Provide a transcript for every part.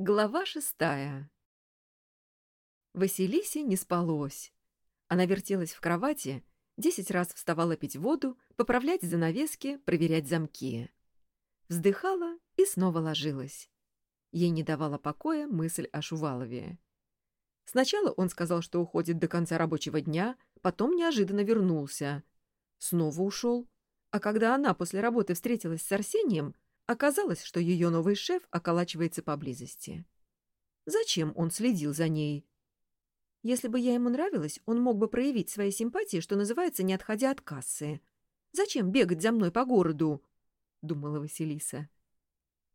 Глава шестая Василисе не спалось. Она вертелась в кровати, десять раз вставала пить воду, поправлять занавески, проверять замки. Вздыхала и снова ложилась. Ей не давала покоя мысль о Шувалове. Сначала он сказал, что уходит до конца рабочего дня, потом неожиданно вернулся. Снова ушел. А когда она после работы встретилась с Арсением, Оказалось, что ее новый шеф околачивается поблизости. Зачем он следил за ней? Если бы я ему нравилась, он мог бы проявить свои симпатии, что называется, не отходя от кассы. Зачем бегать за мной по городу? — думала Василиса.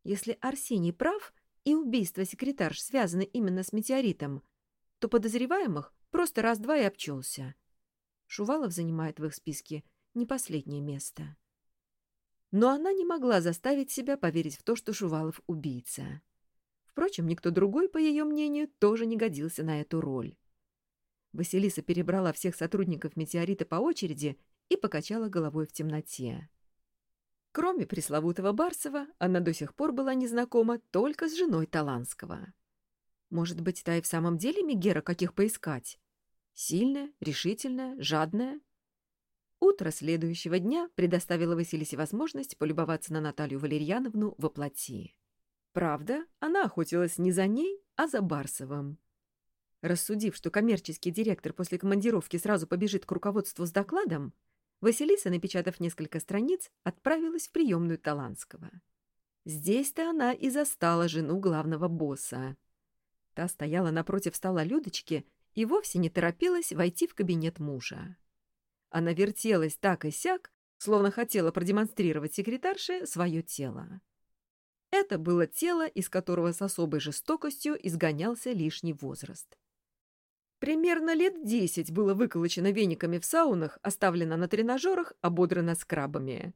Если Арсений прав, и убийство секретарш связано именно с метеоритом, то подозреваемых просто раз-два и обчелся. Шувалов занимает в их списке не последнее место. Но она не могла заставить себя поверить в то, что Шувалов — убийца. Впрочем, никто другой, по ее мнению, тоже не годился на эту роль. Василиса перебрала всех сотрудников «Метеорита» по очереди и покачала головой в темноте. Кроме пресловутого Барсова, она до сих пор была незнакома только с женой Таланского. Может быть, та и в самом деле Мегера каких поискать? Сильная, решительная, жадная? Утро следующего дня предоставило Василисе возможность полюбоваться на Наталью Валерьяновну во плоти. Правда, она охотилась не за ней, а за Барсовым. Рассудив, что коммерческий директор после командировки сразу побежит к руководству с докладом, Василиса, напечатав несколько страниц, отправилась в приемную Таланского. Здесь-то она и застала жену главного босса. Та стояла напротив стола Людочки и вовсе не торопилась войти в кабинет мужа. Она вертелась так и сяк, словно хотела продемонстрировать секретарше свое тело. Это было тело, из которого с особой жестокостью изгонялся лишний возраст. Примерно лет десять было выколочено вениками в саунах, оставлено на тренажерах, ободрано скрабами.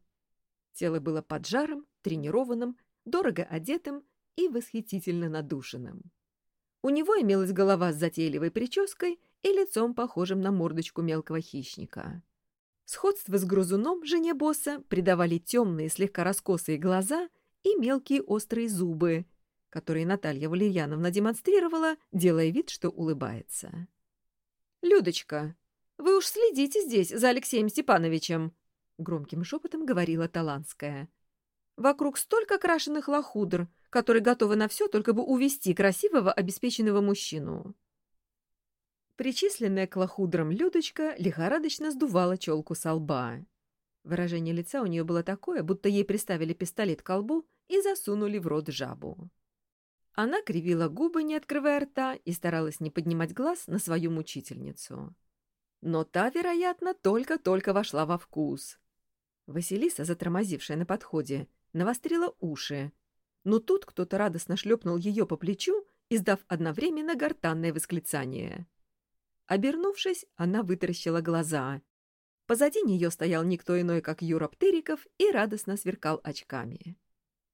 Тело было поджаром, тренированным, дорого одетым и восхитительно надушенным. У него имелась голова с затейливой прической и лицом, похожим на мордочку мелкого хищника. Сходство с грызуном жене босса придавали темные, слегка раскосые глаза и мелкие острые зубы, которые Наталья Валерьяновна демонстрировала, делая вид, что улыбается. «Людочка, вы уж следите здесь за Алексеем Степановичем», — громким шепотом говорила Таланская. «Вокруг столько крашеных лохудр, которые готовы на все, только бы увести красивого, обеспеченного мужчину». Причисленная к лохудрам Людочка лихорадочно сдувала челку со лба. Выражение лица у нее было такое, будто ей приставили пистолет к лбу и засунули в рот жабу. Она кривила губы, не открывая рта, и старалась не поднимать глаз на свою мучительницу. Но та, вероятно, только-только вошла во вкус. Василиса, затормозившая на подходе, навострила уши. Но тут кто-то радостно шлепнул ее по плечу, издав одновременно гортанное восклицание. Обернувшись, она вытаращила глаза. Позади нее стоял никто иной, как Юра Птыриков, и радостно сверкал очками.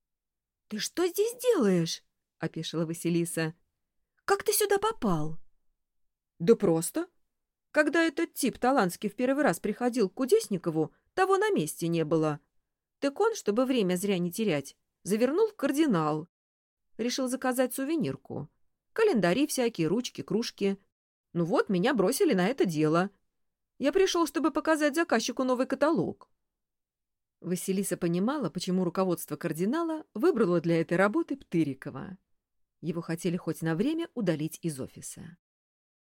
— Ты что здесь делаешь? — опешила Василиса. — Как ты сюда попал? — Да просто. Когда этот тип Таланский в первый раз приходил к Кудесникову, того на месте не было. Так он, чтобы время зря не терять, завернул в кардинал. Решил заказать сувенирку. Календари всякие, ручки, кружки — ну вот, меня бросили на это дело. Я пришел, чтобы показать заказчику новый каталог. Василиса понимала, почему руководство кардинала выбрало для этой работы Птырикова. Его хотели хоть на время удалить из офиса.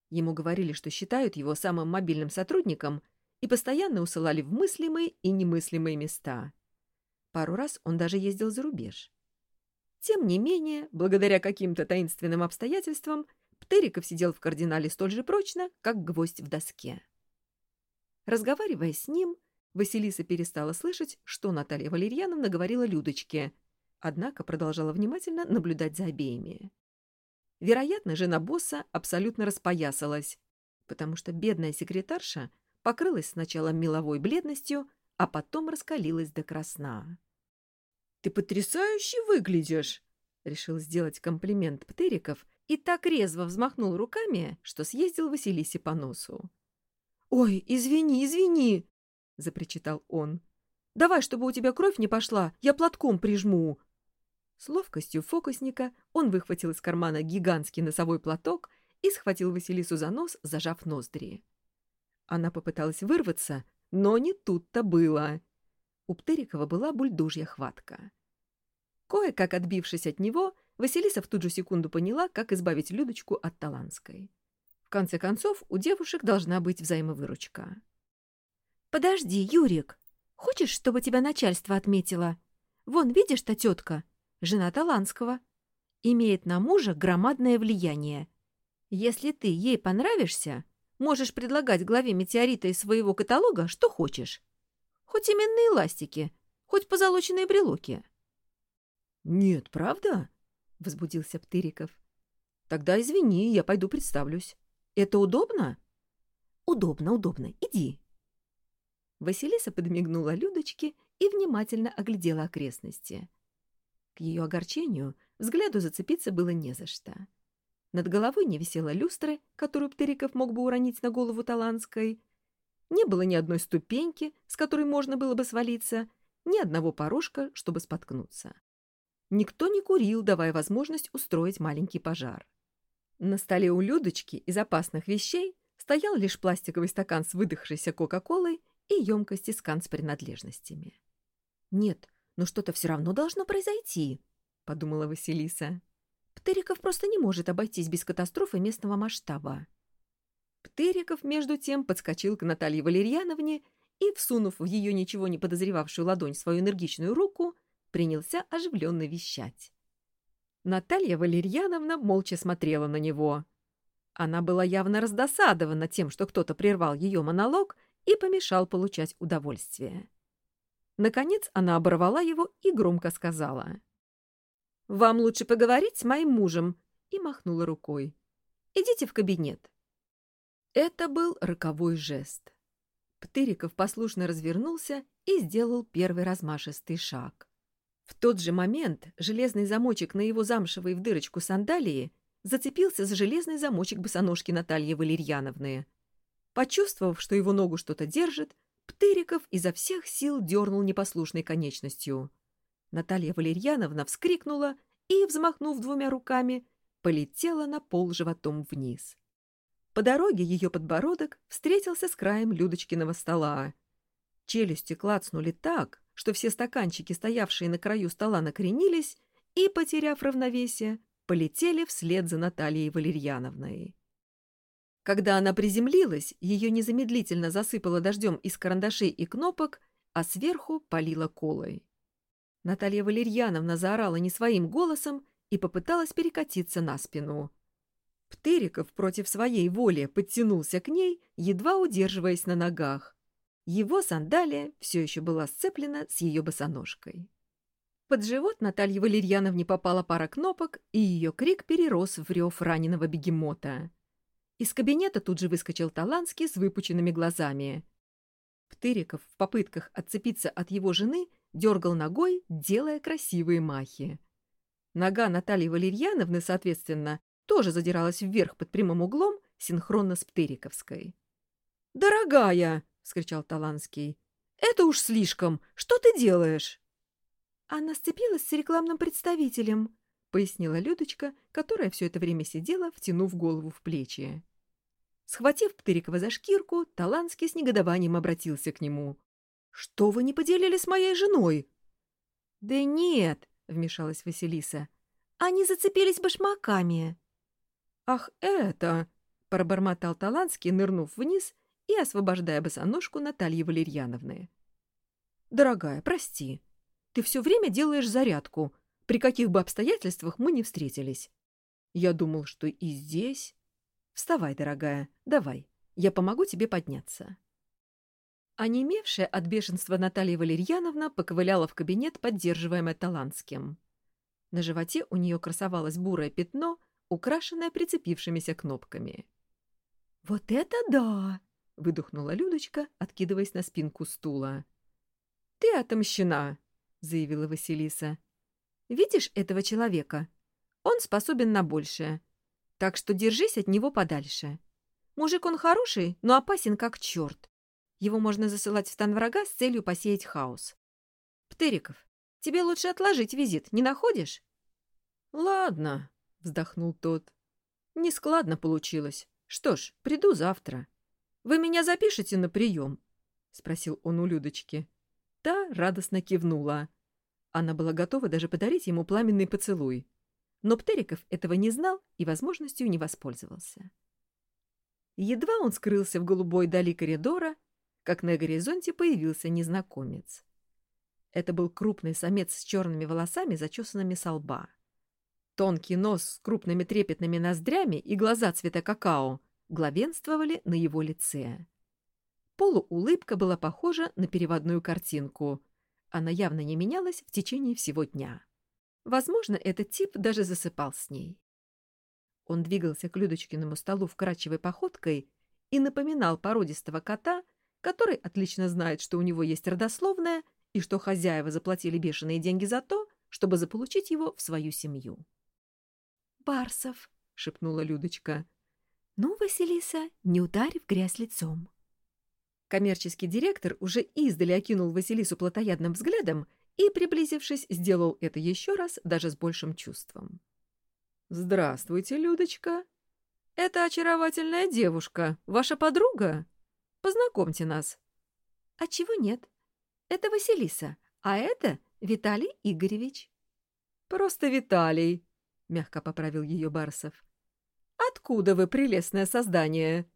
Ему говорили, что считают его самым мобильным сотрудником и постоянно усылали в мыслимые и немыслимые места. Пару раз он даже ездил за рубеж. Тем не менее, благодаря каким-то таинственным обстоятельствам, Птыриков сидел в кардинале столь же прочно, как гвоздь в доске. Разговаривая с ним, Василиса перестала слышать, что Наталья Валерьяновна говорила Людочке, однако продолжала внимательно наблюдать за обеими. Вероятно, жена босса абсолютно распоясалась, потому что бедная секретарша покрылась сначала меловой бледностью, а потом раскалилась до красна. — Ты потрясающе выглядишь! — решил сделать комплимент Птыриков, и так резво взмахнул руками, что съездил Василисе по носу. «Ой, извини, извини!» — запричитал он. «Давай, чтобы у тебя кровь не пошла, я платком прижму». С ловкостью фокусника он выхватил из кармана гигантский носовой платок и схватил Василису за нос, зажав ноздри. Она попыталась вырваться, но не тут-то было. У Птерикова была бульдожья хватка. Кое-как отбившись от него, Василиса в ту же секунду поняла, как избавить Людочку от Таланской. В конце концов, у девушек должна быть взаимовыручка. «Подожди, Юрик, хочешь, чтобы тебя начальство отметило? Вон, видишь та тетка? жена Таланского, имеет на мужа громадное влияние. Если ты ей понравишься, можешь предлагать главе метеорита из своего каталога что хочешь. Хоть именные ластики, хоть позолоченные брелоки. — Нет, правда? — возбудился Птыриков. — Тогда извини, я пойду представлюсь. Это удобно? — Удобно, удобно. Иди. Василиса подмигнула Людочке и внимательно оглядела окрестности. — к ее огорчению взгляду зацепиться было не за что. Над головой не висела люстра, которую Птериков мог бы уронить на голову Таланской. Не было ни одной ступеньки, с которой можно было бы свалиться, ни одного порожка, чтобы споткнуться. Никто не курил, давая возможность устроить маленький пожар. На столе у Людочки из опасных вещей стоял лишь пластиковый стакан с выдохшейся Кока-Колой и емкости с канцпринадлежностями. Нет, но что-то все равно должно произойти, — подумала Василиса. Птыриков просто не может обойтись без катастрофы местного масштаба. Птыриков, между тем, подскочил к Наталье Валерьяновне и, всунув в ее ничего не подозревавшую ладонь свою энергичную руку, принялся оживленно вещать. Наталья Валерьяновна молча смотрела на него. Она была явно раздосадована тем, что кто-то прервал ее монолог и помешал получать удовольствие. Наконец она оборвала его и громко сказала. «Вам лучше поговорить с моим мужем», и махнула рукой. «Идите в кабинет». Это был роковой жест. Птыриков послушно развернулся и сделал первый размашистый шаг. В тот же момент железный замочек на его замшевой в дырочку сандалии зацепился за железный замочек босоножки Натальи Валерьяновны. Почувствовав, что его ногу что-то держит, Птыриков изо всех сил дернул непослушной конечностью. Наталья Валерьяновна вскрикнула и, взмахнув двумя руками, полетела на пол животом вниз. По дороге ее подбородок встретился с краем Людочкиного стола. Челюсти клацнули так, что все стаканчики, стоявшие на краю стола, накренились и, потеряв равновесие, полетели вслед за Натальей Валерьяновной. Когда она приземлилась, ее незамедлительно засыпало дождем из карандашей и кнопок, а сверху полила колой. Наталья Валерьяновна заорала не своим голосом и попыталась перекатиться на спину. Птыриков против своей воли подтянулся к ней, едва удерживаясь на ногах. Его сандалия все еще была сцеплена с ее босоножкой. Под живот Наталье Валерьяновне попала пара кнопок, и ее крик перерос в рев раненого бегемота. Из кабинета тут же выскочил Таланский с выпученными глазами. Птыриков в попытках отцепиться от его жены дергал ногой, делая красивые махи. Нога Натальи Валерьяновны, соответственно, тоже задиралась вверх под прямым углом, синхронно с Птыриковской. «Дорогая!» — вскричал Таланский. «Это уж слишком! Что ты делаешь?» Она сцепилась с рекламным представителем, — пояснила Людочка, которая все это время сидела, втянув голову в плечи. Схватив Птырикова за шкирку, Таланский с негодованием обратился к нему. — Что вы не поделили с моей женой? — Да нет, — вмешалась Василиса. — Они зацепились башмаками. — Ах, это! — пробормотал Таланский, нырнув вниз и освобождая босоножку Натальи Валерьяновны. — Дорогая, прости. Ты все время делаешь зарядку. При каких бы обстоятельствах мы не встретились. Я думал, что и здесь... Вставай, дорогая, давай, я помогу тебе подняться. Онемевшая от бешенства Наталья Валерьяновна поковыляла в кабинет, поддерживаемая Таланским. На животе у нее красовалось бурое пятно, украшенное прицепившимися кнопками. — Вот это да! — выдохнула Людочка, откидываясь на спинку стула. — Ты отомщена! — заявила Василиса. — Видишь этого человека? Он способен на большее. Так что держись от него подальше. Мужик он хороший, но опасен как черт. Его можно засылать в стан врага с целью посеять хаос. Птыриков, тебе лучше отложить визит, не находишь? Ладно, вздохнул тот. Нескладно получилось. Что ж, приду завтра. Вы меня запишете на прием? Спросил он у Людочки. Та радостно кивнула. Она была готова даже подарить ему пламенный поцелуй. Но Птериков этого не знал и возможностью не воспользовался. Едва он скрылся в голубой дали коридора, как на горизонте появился незнакомец. Это был крупный самец с черными волосами, зачесанными со лба. Тонкий нос с крупными трепетными ноздрями и глаза цвета какао главенствовали на его лице. Полуулыбка была похожа на переводную картинку. Она явно не менялась в течение всего дня. Возможно, этот тип даже засыпал с ней. Он двигался к Людочкиному столу вкрадчивой походкой и напоминал породистого кота, который отлично знает, что у него есть родословная и что хозяева заплатили бешеные деньги за то, чтобы заполучить его в свою семью. «Барсов», — шепнула Людочка. «Ну, Василиса, не ударь в грязь лицом». Коммерческий директор уже издали окинул Василису плотоядным взглядом и, приблизившись, сделал это еще раз, даже с большим чувством. «Здравствуйте, Людочка. Это очаровательная девушка, ваша подруга? Познакомьте нас». «А чего нет? Это Василиса, а это Виталий Игоревич». «Просто Виталий», — мягко поправил ее Барсов. «Откуда вы, прелестное создание?»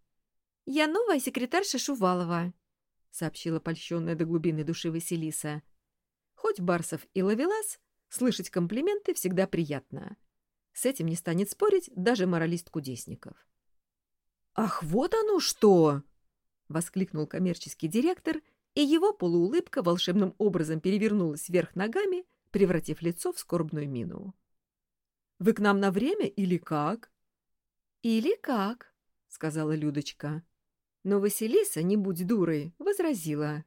«Я новая секретарша Шувалова», — сообщила польщенная до глубины души Василиса. Хоть Барсов и ловелас, слышать комплименты всегда приятно. С этим не станет спорить даже моралист Кудесников. «Ах, вот оно что!» — воскликнул коммерческий директор, и его полуулыбка волшебным образом перевернулась вверх ногами, превратив лицо в скорбную мину. «Вы к нам на время или как?» «Или как?» — сказала Людочка. Но Василиса, не будь дурой, возразила.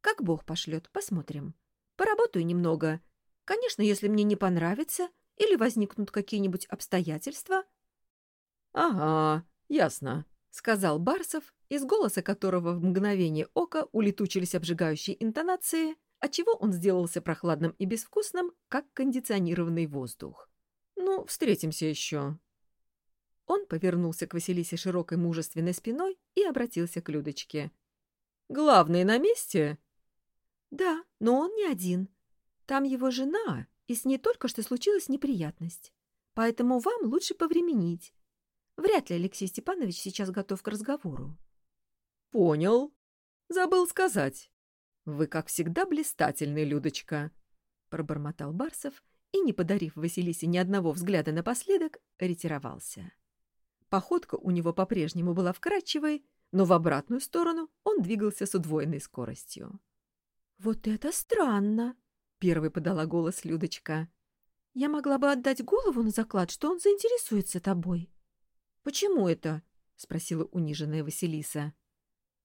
«Как Бог пошлет, посмотрим. Поработаю немного. Конечно, если мне не понравится или возникнут какие-нибудь обстоятельства». «Ага, ясно», — сказал Барсов, из голоса которого в мгновение ока улетучились обжигающие интонации, отчего он сделался прохладным и безвкусным, как кондиционированный воздух. «Ну, встретимся еще». Он повернулся к Василисе широкой мужественной спиной и обратился к Людочке. «Главный на месте?» «Да, но он не один. Там его жена, и с ней только что случилась неприятность. Поэтому вам лучше повременить. Вряд ли Алексей Степанович сейчас готов к разговору». «Понял. Забыл сказать. Вы, как всегда, блистательный, Людочка», — пробормотал Барсов и, не подарив Василисе ни одного взгляда напоследок, ретировался. Походка у него по-прежнему была вкрадчивой, но в обратную сторону он двигался с удвоенной скоростью. «Вот это странно!» — первой подала голос Людочка. «Я могла бы отдать голову на заклад, что он заинтересуется тобой». «Почему это?» — спросила униженная Василиса.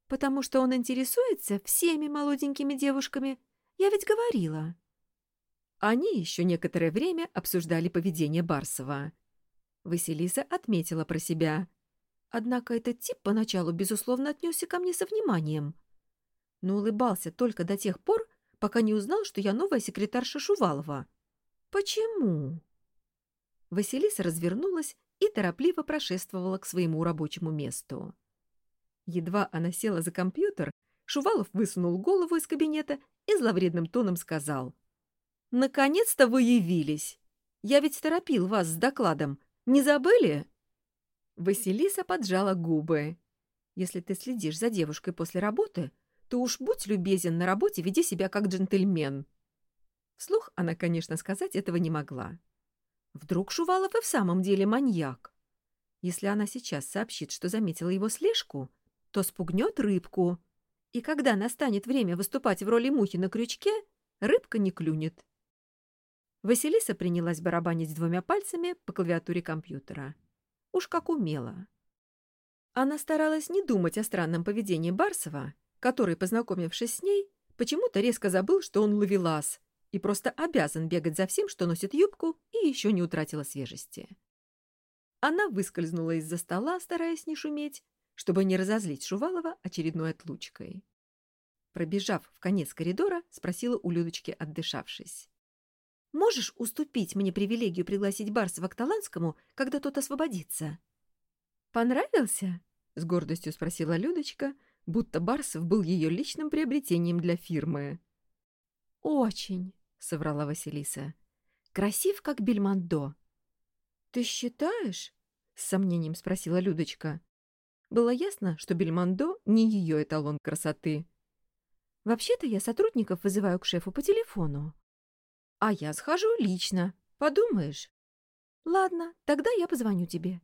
«Потому что он интересуется всеми молоденькими девушками. Я ведь говорила». Они еще некоторое время обсуждали поведение Барсова. Василиса отметила про себя. Однако этот тип поначалу, безусловно, отнесся ко мне со вниманием. Но улыбался только до тех пор, пока не узнал, что я новая секретарша Шувалова. Почему? Василиса развернулась и торопливо прошествовала к своему рабочему месту. Едва она села за компьютер, Шувалов высунул голову из кабинета и зловредным тоном сказал. «Наконец-то вы явились! Я ведь торопил вас с докладом, не забыли?» Василиса поджала губы. «Если ты следишь за девушкой после работы, то уж будь любезен на работе, веди себя как джентльмен». Вслух она, конечно, сказать этого не могла. Вдруг Шувалов и в самом деле маньяк? Если она сейчас сообщит, что заметила его слежку, то спугнет рыбку. И когда настанет время выступать в роли мухи на крючке, рыбка не клюнет. Василиса принялась барабанить двумя пальцами по клавиатуре компьютера. Уж как умела. Она старалась не думать о странном поведении Барсова, который, познакомившись с ней, почему-то резко забыл, что он ловелас и просто обязан бегать за всем, что носит юбку, и еще не утратила свежести. Она выскользнула из-за стола, стараясь не шуметь, чтобы не разозлить Шувалова очередной отлучкой. Пробежав в конец коридора, спросила у Людочки, отдышавшись. Можешь уступить мне привилегию пригласить Барсова к Таланскому, когда тот освободится?» «Понравился?» — с гордостью спросила Людочка, будто Барсов был ее личным приобретением для фирмы. «Очень», — соврала Василиса. «Красив, как Бельмондо». «Ты считаешь?» — с сомнением спросила Людочка. Было ясно, что Бельмондо не ее эталон красоты. «Вообще-то я сотрудников вызываю к шефу по телефону». «А я схожу лично. Подумаешь?» «Ладно, тогда я позвоню тебе».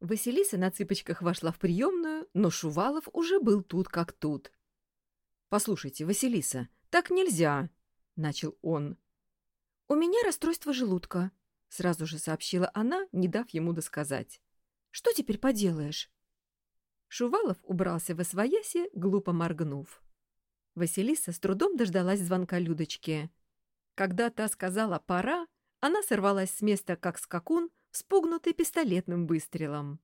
Василиса на цыпочках вошла в приемную, но Шувалов уже был тут как тут. «Послушайте, Василиса, так нельзя!» — начал он. «У меня расстройство желудка», — сразу же сообщила она, не дав ему досказать. «Что теперь поделаешь?» Шувалов убрался в освояси, глупо моргнув. Василиса с трудом дождалась звонка Людочки. Когда та сказала «пора», она сорвалась с места, как скакун, спугнутый пистолетным выстрелом.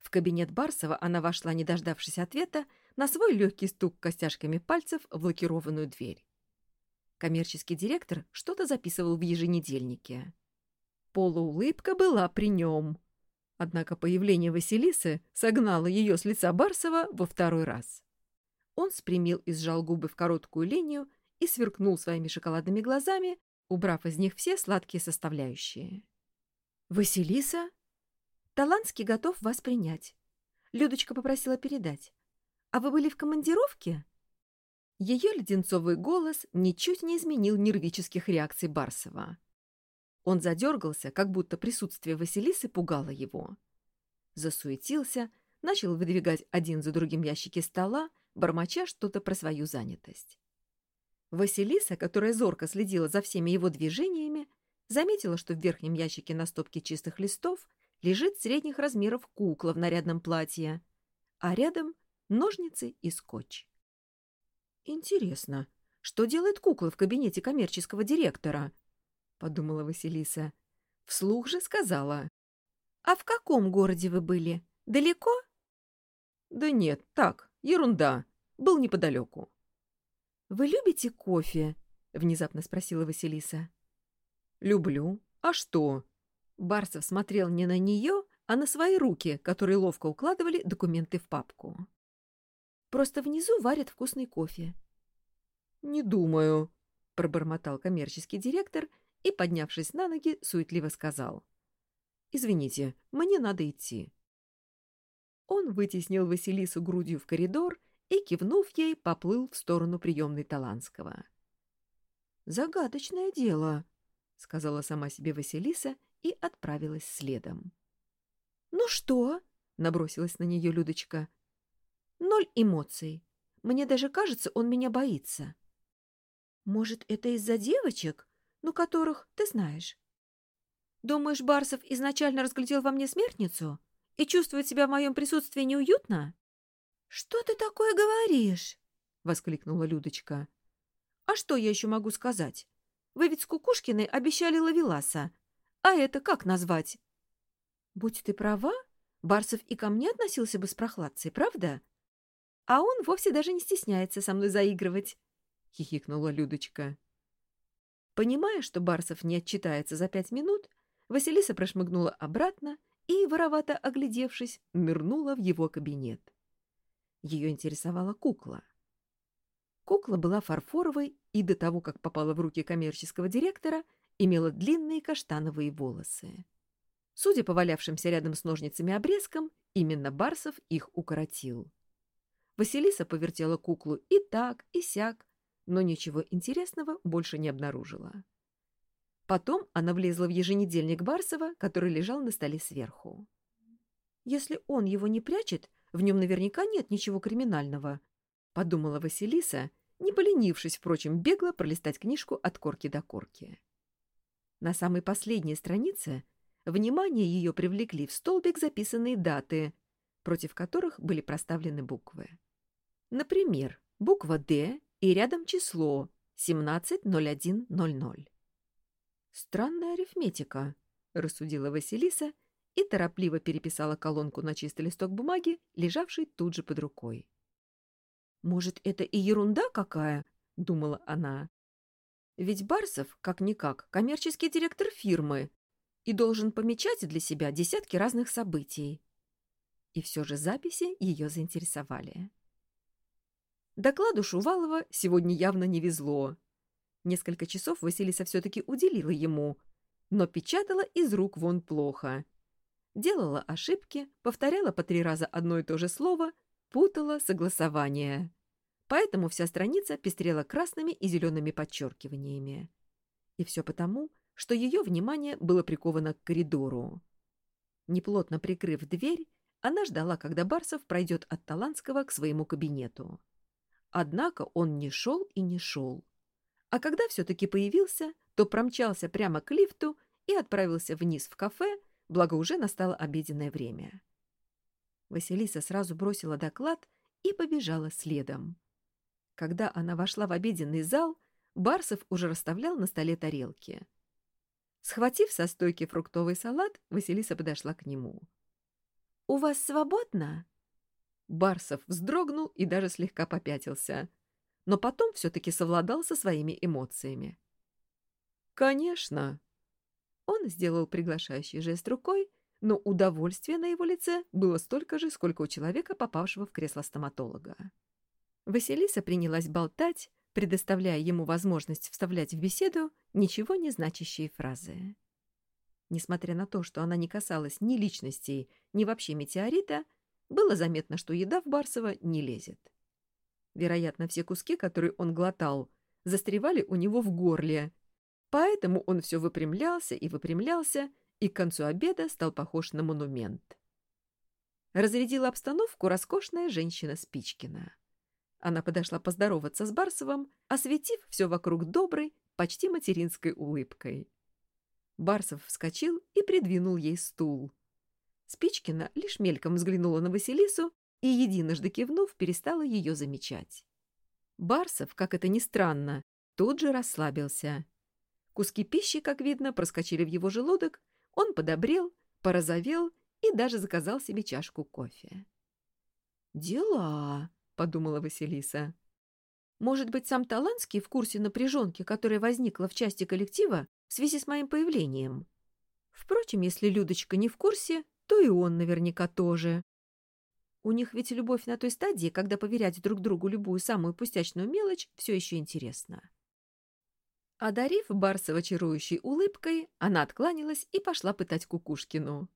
В кабинет Барсова она вошла, не дождавшись ответа, на свой легкий стук костяшками пальцев в лакированную дверь. Коммерческий директор что-то записывал в еженедельнике. Полуулыбка была при нем. Однако появление Василисы согнало ее с лица Барсова во второй раз. Он спрямил и сжал губы в короткую линию и сверкнул своими шоколадными глазами, убрав из них все сладкие составляющие. «Василиса?» «Таланский готов вас принять. Людочка попросила передать. А вы были в командировке?» Ее леденцовый голос ничуть не изменил нервических реакций Барсова. Он задергался, как будто присутствие Василисы пугало его. Засуетился, начал выдвигать один за другим ящики стола, бормоча что-то про свою занятость. Василиса, которая зорко следила за всеми его движениями, заметила, что в верхнем ящике на стопке чистых листов лежит средних размеров кукла в нарядном платье, а рядом ножницы и скотч. «Интересно, что делает кукла в кабинете коммерческого директора?» — подумала Василиса. Вслух же сказала. «А в каком городе вы были? Далеко?» «Да нет, так, ерунда. Был неподалеку». «Вы любите кофе?» — внезапно спросила Василиса. «Люблю. А что?» Барсов смотрел не на нее, а на свои руки, которые ловко укладывали документы в папку. «Просто внизу варят вкусный кофе». «Не думаю», — пробормотал коммерческий директор и, поднявшись на ноги, суетливо сказал. «Извините, мне надо идти». Он вытеснил Василису грудью в коридор и, кивнув ей, поплыл в сторону приемной Таланского. «Загадочное дело», — сказала сама себе Василиса и отправилась следом. «Ну что?» — набросилась на нее Людочка. «Ноль эмоций. Мне даже кажется, он меня боится». «Может, это из-за девочек, ну, которых ты знаешь?» «Думаешь, Барсов изначально разглядел во мне смертницу и чувствует себя в моем присутствии неуютно?» «Что ты такое говоришь?» — воскликнула Людочка. «А что я еще могу сказать? Вы ведь с Кукушкиной обещали Лавеласа. А это как назвать? Будь ты права, Барсов и ко мне относился бы с прохладцей, правда? А он вовсе даже не стесняется со мной заигрывать, — хихикнула Людочка. Понимая, что Барсов не отчитается за пять минут, Василиса прошмыгнула обратно и, воровато оглядевшись, нырнула в его кабинет. Ее интересовала кукла — Кукла была фарфоровой и до того, как попала в руки коммерческого директора, имела длинные каштановые волосы. Судя по валявшимся рядом с ножницами обрезкам, именно Барсов их укоротил. Василиса повертела куклу и так, и сяк, но ничего интересного больше не обнаружила. Потом она влезла в еженедельник Барсова, который лежал на столе сверху. «Если он его не прячет, в нем наверняка нет ничего криминального», — подумала Василиса, не поленившись, впрочем, бегло пролистать книжку от корки до корки. На самой последней странице внимание ее привлекли в столбик записанные даты, против которых были проставлены буквы. Например, буква «Д» и рядом число 17.01.00. «Странная арифметика», — рассудила Василиса и торопливо переписала колонку на чистый листок бумаги, лежавший тут же под рукой. «Может, это и ерунда какая?» — думала она. Ведь Барсов, как-никак, коммерческий директор фирмы и должен помечать для себя десятки разных событий. И все же записи ее заинтересовали. Докладу Шувалова сегодня явно не везло. Несколько часов Василиса все-таки уделила ему, но печатала из рук вон плохо. Делала ошибки, повторяла по три раза одно и то же слово, путала согласование. Поэтому вся страница пестрела красными и зелеными подчеркиваниями. И все потому, что ее внимание было приковано к коридору. Неплотно прикрыв дверь, она ждала, когда Барсов пройдет от Таланского к своему кабинету. Однако он не шел и не шел. А когда все-таки появился, то промчался прямо к лифту и отправился вниз в кафе, благо уже настало обеденное время. Василиса сразу бросила доклад и побежала следом. Когда она вошла в обеденный зал, Барсов уже расставлял на столе тарелки. Схватив со стойки фруктовый салат, Василиса подошла к нему. «У вас свободно?» Барсов вздрогнул и даже слегка попятился, но потом все-таки совладал со своими эмоциями. «Конечно!» Он сделал приглашающий жест рукой, но удовольствие на его лице было столько же, сколько у человека, попавшего в кресло стоматолога. Василиса принялась болтать, предоставляя ему возможность вставлять в беседу ничего не значащие фразы. Несмотря на то, что она не касалась ни личностей, ни вообще метеорита, было заметно, что еда в Барсова не лезет. Вероятно, все куски, которые он глотал, застревали у него в горле, поэтому он все выпрямлялся и выпрямлялся, и к концу обеда стал похож на монумент. Разрядила обстановку роскошная женщина Спичкина. Она подошла поздороваться с Барсовым, осветив все вокруг доброй, почти материнской улыбкой. Барсов вскочил и придвинул ей стул. Спичкина лишь мельком взглянула на Василису и, единожды кивнув, перестала ее замечать. Барсов, как это ни странно, тут же расслабился. Куски пищи, как видно, проскочили в его желудок, он подобрел, порозовел и даже заказал себе чашку кофе. «Дела!» — подумала Василиса. «Может быть, сам Таланский в курсе напряженки, которая возникла в части коллектива в связи с моим появлением? Впрочем, если Людочка не в курсе, то и он наверняка тоже. У них ведь любовь на той стадии, когда поверять друг другу любую самую пустячную мелочь, все еще интересно». Одарив Барсова чарующей улыбкой, она откланялась и пошла пытать Кукушкину.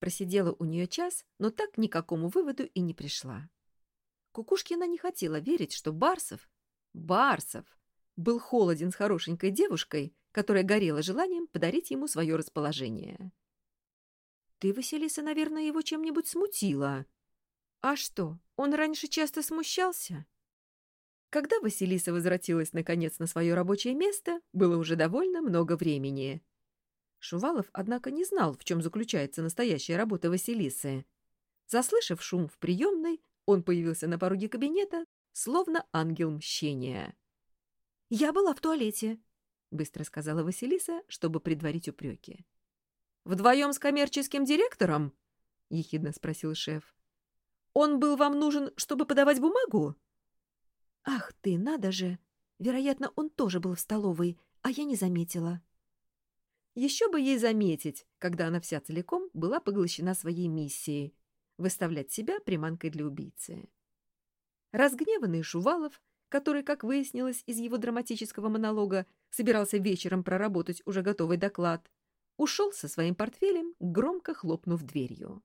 Просидела у нее час, но так ни к какому выводу и не пришла. Кукушкина не хотела верить, что Барсов, Барсов, был холоден с хорошенькой девушкой, которая горела желанием подарить ему свое расположение. «Ты, Василиса, наверное, его чем-нибудь смутила». «А что, он раньше часто смущался?» Когда Василиса возвратилась, наконец, на свое рабочее место, было уже довольно много времени. Шувалов, однако, не знал, в чем заключается настоящая работа Василисы. Заслышав шум в приемной, он появился на пороге кабинета, словно ангел мщения. «Я была в туалете», — быстро сказала Василиса, чтобы предварить упреки. «Вдвоем с коммерческим директором?» — ехидно спросил шеф. «Он был вам нужен, чтобы подавать бумагу?» «Ах ты, надо же! Вероятно, он тоже был в столовой, а я не заметила». Еще бы ей заметить, когда она вся целиком была поглощена своей миссией выставлять себя приманкой для убийцы. Разгневанный Шувалов, который, как выяснилось из его драматического монолога, собирался вечером проработать уже готовый доклад, ушел со своим портфелем, громко хлопнув дверью.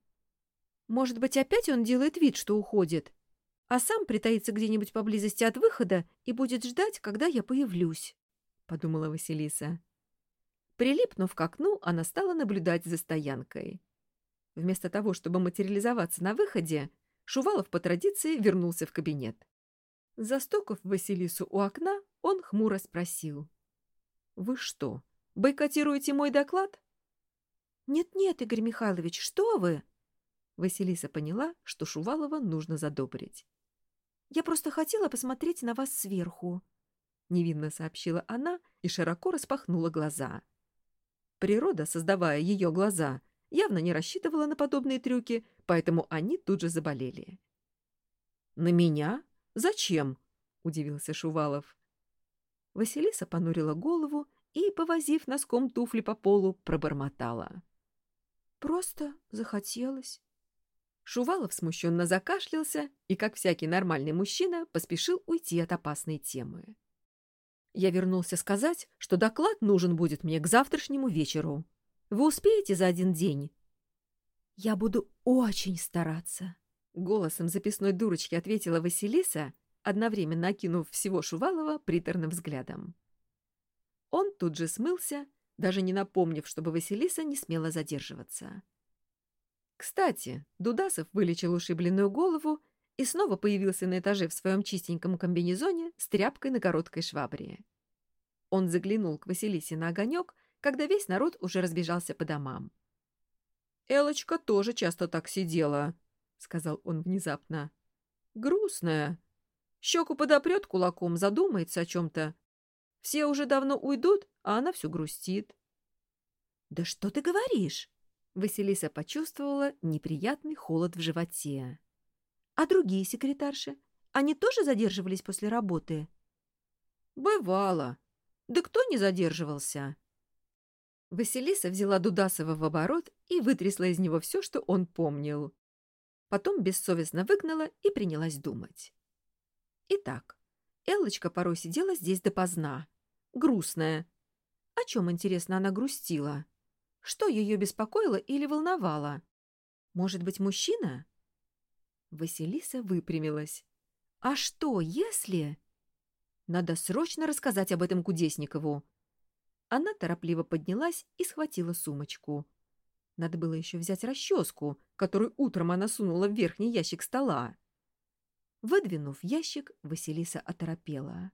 «Может быть, опять он делает вид, что уходит, а сам притаится где-нибудь поблизости от выхода и будет ждать, когда я появлюсь», — подумала Василиса. Прилипнув к окну, она стала наблюдать за стоянкой. Вместо того, чтобы материализоваться на выходе, Шувалов по традиции вернулся в кабинет. Застукав Василису у окна, он хмуро спросил. «Вы что, бойкотируете мой доклад?» «Нет-нет, Игорь Михайлович, что вы?» Василиса поняла, что Шувалова нужно задобрить. «Я просто хотела посмотреть на вас сверху», — невинно сообщила она и широко распахнула глаза. Природа, создавая ее глаза, явно не рассчитывала на подобные трюки, поэтому они тут же заболели. «На меня? Зачем?» — удивился Шувалов. Василиса понурила голову и, повозив носком туфли по полу, пробормотала. «Просто захотелось». Шувалов смущенно закашлялся и, как всякий нормальный мужчина, поспешил уйти от опасной темы. Я вернулся сказать, что доклад нужен будет мне к завтрашнему вечеру. Вы успеете за один день? Я буду очень стараться. Голосом записной дурочки ответила Василиса, одновременно окинув всего Шувалова приторным взглядом. Он тут же смылся, даже не напомнив, чтобы Василиса не смела задерживаться. Кстати, Дудасов вылечил ушибленную голову и снова появился на этаже в своем чистеньком комбинезоне с тряпкой на короткой швабре. Он заглянул к Василисе на огонек, когда весь народ уже разбежался по домам. «Элочка тоже часто так сидела», — сказал он внезапно. «Грустная. Щеку подопрет кулаком, задумается о чем-то. Все уже давно уйдут, а она все грустит». «Да что ты говоришь?» Василиса почувствовала неприятный холод в животе. «А другие секретарши? Они тоже задерживались после работы?» «Бывало. Да кто не задерживался?» Василиса взяла Дудасова в оборот и вытрясла из него все, что он помнил. Потом бессовестно выгнала и принялась думать. Итак, Эллочка порой сидела здесь допоздна. Грустная. О чем, интересно, она грустила? Что ее беспокоило или волновало? Может быть, мужчина? Василиса выпрямилась. А что, если... Надо срочно рассказать об этом Кудесникову. Она торопливо поднялась и схватила сумочку. Надо было еще взять расческу, которую утром она сунула в верхний ящик стола. Выдвинув ящик, Василиса оторопела.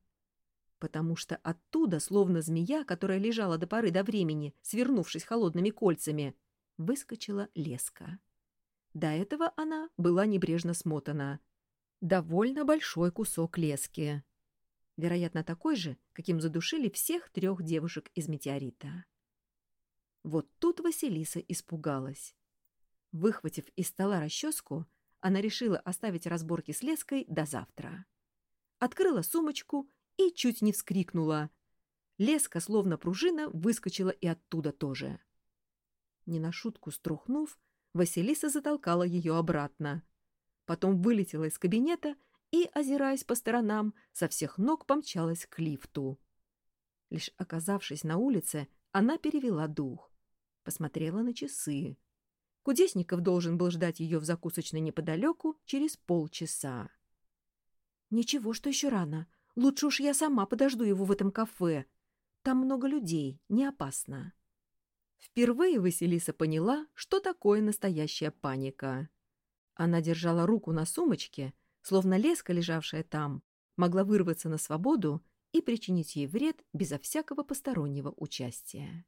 Потому что оттуда, словно змея, которая лежала до поры до времени, свернувшись холодными кольцами, выскочила леска. До этого она была небрежно смотана. Довольно большой кусок лески вероятно, такой же, каким задушили всех трех девушек из метеорита. Вот тут Василиса испугалась. Выхватив из стола расческу, она решила оставить разборки с леской до завтра. Открыла сумочку и чуть не вскрикнула. Леска, словно пружина, выскочила и оттуда тоже. Не на шутку струхнув, Василиса затолкала ее обратно. Потом вылетела из кабинета и, озираясь по сторонам, со всех ног помчалась к лифту. Лишь оказавшись на улице, она перевела дух. Посмотрела на часы. Кудесников должен был ждать ее в закусочной неподалеку через полчаса. «Ничего, что еще рано. Лучше уж я сама подожду его в этом кафе. Там много людей, не опасно». Впервые Василиса поняла, что такое настоящая паника. Она держала руку на сумочке, словно леска, лежавшая там, могла вырваться на свободу и причинить ей вред безо всякого постороннего участия.